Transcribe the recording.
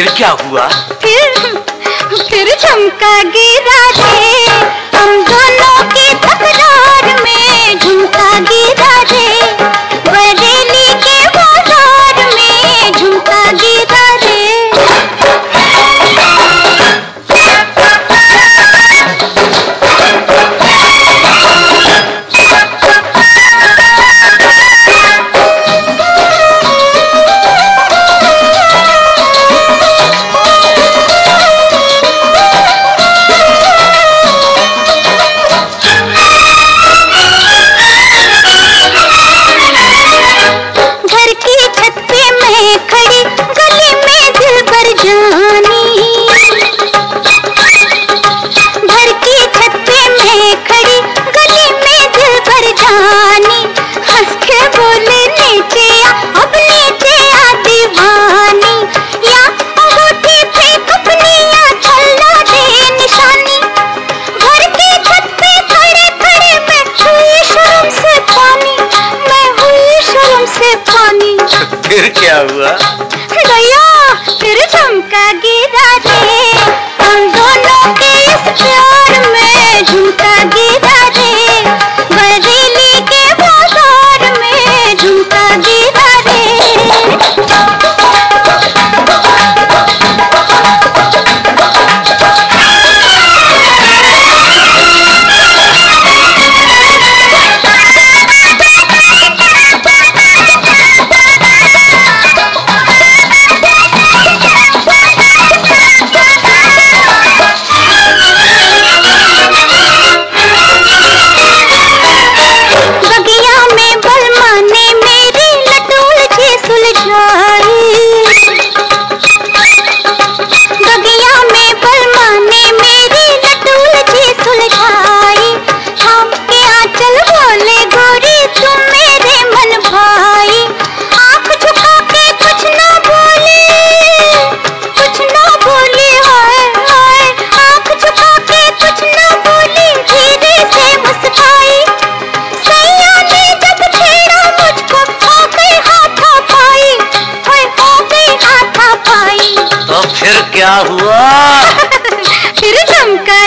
फिर क्या हुआ? फिर फिर चमका गिरा थे हम दोनों के तकरार में गया हुआ भैया फिर चमका गिरा क्या हुआ? फिर चमका